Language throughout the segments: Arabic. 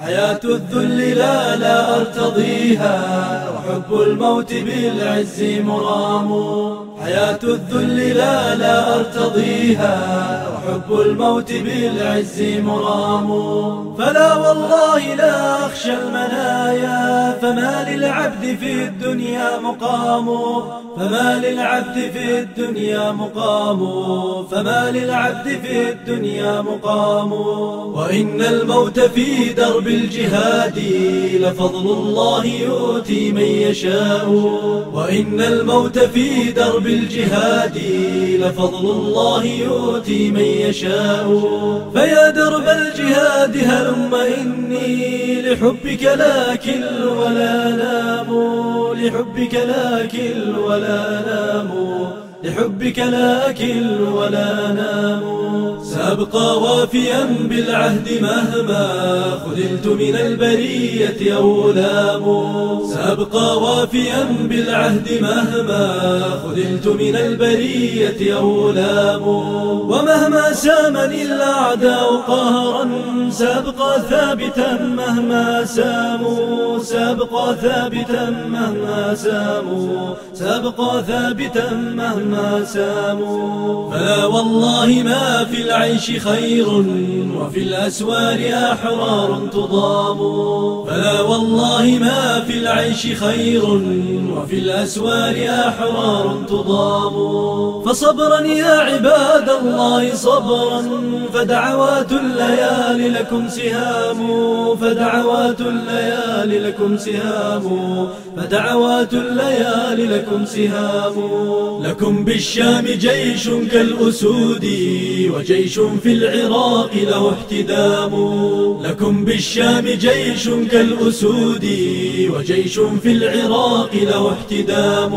حياة الذل لا لا أرتضيها وحب الموت بالعز مرام. حياة الذل لا لا أرتضيها وحب الموت بالعز مرام. فلا والله لا أخشى المنايا فما للعبد في الدنيا مقام. فما للعبد في الدنيا مقام فما للعبد في الدنيا مقام. وإن الموت في درب الجهاد لفضل الله يؤتي من يشاء. وإن الموت في درب الجهاد لفضل الله يؤتي من يشاء. فيا درب الجهاد هلم إني لحبك لا كل ولا نام لحبك لا كل ولا نام. لحبك لا أكل ولا نام. سأبقى وافيا بالعهد مهما خذلت من البرية أو غلام سأبقى وافيا بالعهد مهما خذلت من البرية أو غلام ومهما سامني الأعداء قهرا سأبقى ثابتا مهما ساموا سأبقى ثابتا مهما ساموا سأبقى ثابتا مهما ما ساموا. فلا والله ما في العيش خير وفي الأسوار أحرار تضام. فلا والله ما في العيش خير وفي الأسوار أحرار تضام. فصبرا يا عباد الله صبرا. فدعوات الليالي لكم سهام فدعوات الليالي لكم سهام فدعوات الليالي لكم سهام لكم بالشام جيش كالأسود وجيش في العراق له احتدام. لكم بالشام جيش كالأسود وجيش في العراق له احتدام.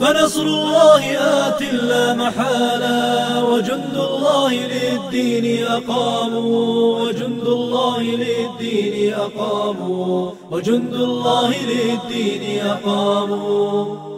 فنصر الله آت لا محالا وجند الله للدين أقاموا وجند الله للدين أقاموا وجند الله للدين أقاموا